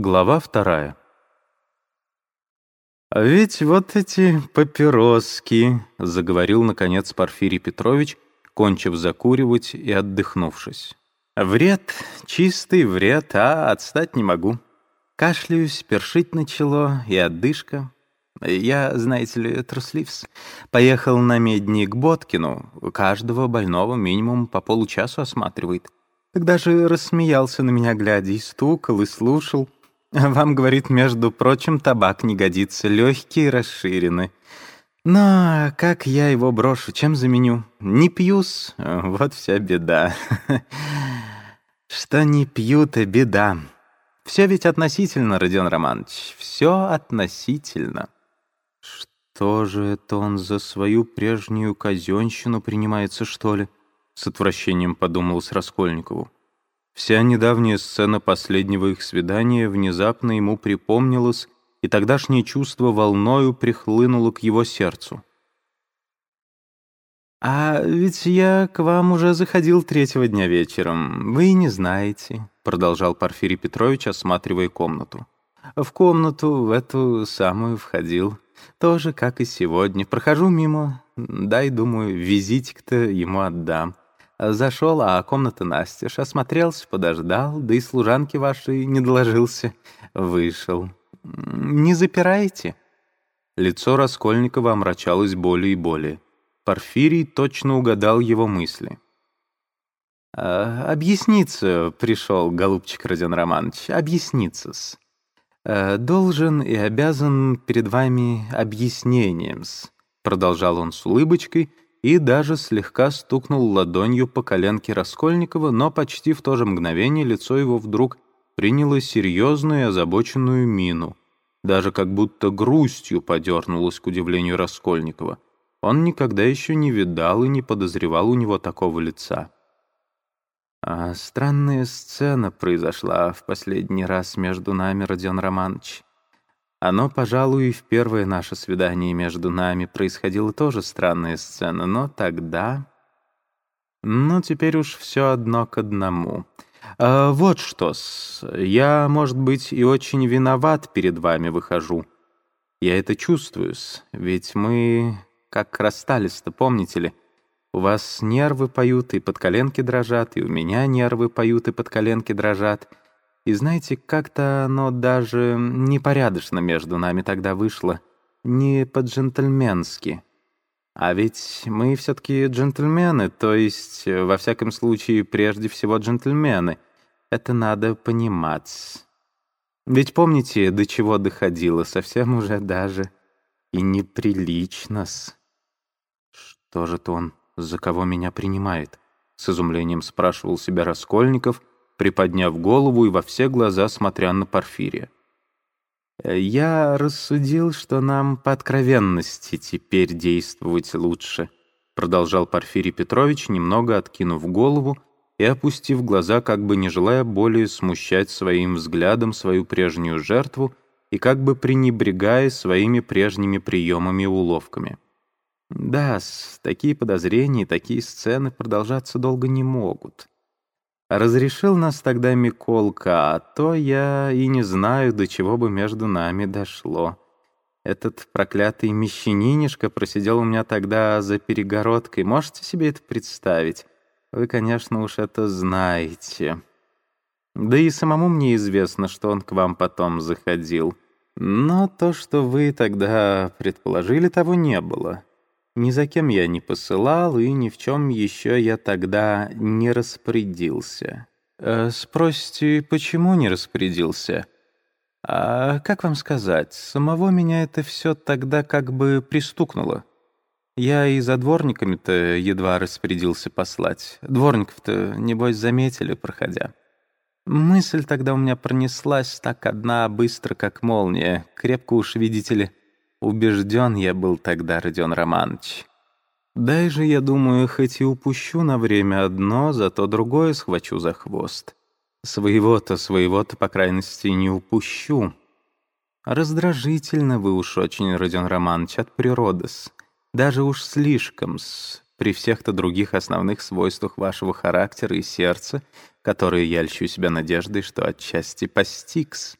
Глава вторая. «А ведь вот эти папироски», — заговорил, наконец, Порфирий Петрович, кончив закуривать и отдохнувшись. «Вред, чистый вред, а отстать не могу. Кашляюсь, першить начало и отдышка. Я, знаете ли, трусливс. Поехал на медни к Боткину. Каждого больного минимум по получасу осматривает. Тогда же рассмеялся на меня, глядя, и стукал, и слушал. Вам, говорит, между прочим, табак не годится, легкие расширены. Но как я его брошу, чем заменю? Не пью-с, вот вся беда. Что не пью-то беда. Все ведь относительно, Родион Романович, все относительно. Что же это он за свою прежнюю казенщину принимается, что ли? С отвращением подумал с Раскольникову. Вся недавняя сцена последнего их свидания внезапно ему припомнилась, и тогдашнее чувство волною прихлынуло к его сердцу. «А ведь я к вам уже заходил третьего дня вечером. Вы не знаете», — продолжал Порфирий Петрович, осматривая комнату. «В комнату в эту самую входил. Тоже, как и сегодня. Прохожу мимо. Дай, думаю, визитик-то ему отдам. Зашел, а комната настежь. Осмотрелся, подождал, да и служанки вашей не доложился. Вышел. Не запираете?» Лицо Раскольникова омрачалось более и более. Порфирий точно угадал его мысли. «А, «Объясниться пришел, голубчик Родион Романович, объясниться-с. Э, должен и обязан перед вами объяснением-с», продолжал он с улыбочкой, и даже слегка стукнул ладонью по коленке Раскольникова, но почти в то же мгновение лицо его вдруг приняло серьезную и озабоченную мину, даже как будто грустью подернулось к удивлению Раскольникова. Он никогда еще не видал и не подозревал у него такого лица. А странная сцена произошла в последний раз между нами, Родион Романович. Оно, пожалуй, и в первое наше свидание между нами происходила тоже странная сцена, но тогда... Ну, теперь уж все одно к одному. А, вот что-с, я, может быть, и очень виноват перед вами выхожу. Я это чувствую-с, ведь мы как расстались-то, помните ли? У вас нервы поют и под коленки дрожат, и у меня нервы поют и под коленки дрожат — и знаете, как-то оно даже непорядочно между нами тогда вышло, не по-джентльменски. А ведь мы все-таки джентльмены, то есть, во всяком случае, прежде всего джентльмены. Это надо понимать. Ведь помните, до чего доходило, совсем уже даже и неприлично-с. Что же-то он, за кого меня принимает? С изумлением спрашивал себя Раскольников, приподняв голову и во все глаза смотря на Порфирия. «Я рассудил, что нам по откровенности теперь действовать лучше», продолжал Порфирий Петрович, немного откинув голову и опустив глаза, как бы не желая более смущать своим взглядом свою прежнюю жертву и как бы пренебрегая своими прежними приемами и уловками. «Да, такие подозрения такие сцены продолжаться долго не могут». Разрешил нас тогда Миколка, а то я и не знаю, до чего бы между нами дошло. Этот проклятый мещанинишка просидел у меня тогда за перегородкой. Можете себе это представить? Вы, конечно, уж это знаете. Да и самому мне известно, что он к вам потом заходил. Но то, что вы тогда предположили, того не было. Ни за кем я не посылал, и ни в чем еще я тогда не распорядился. Э, спросите, почему не распорядился? А как вам сказать, самого меня это все тогда как бы пристукнуло. Я и за дворниками-то едва распорядился послать. Дворников-то, небось, заметили, проходя. Мысль тогда у меня пронеслась так одна, быстро, как молния. Крепко уж, видите ли, Убежден я был тогда, Родион Романович. Дай же, я думаю, хоть и упущу на время одно, зато другое схвачу за хвост. Своего-то, своего-то, по крайности, не упущу. Раздражительно вы уж очень, Родион Романович, от природы-с. Даже уж слишком-с, при всех-то других основных свойствах вашего характера и сердца, которые я льщу себя надеждой, что отчасти постигс.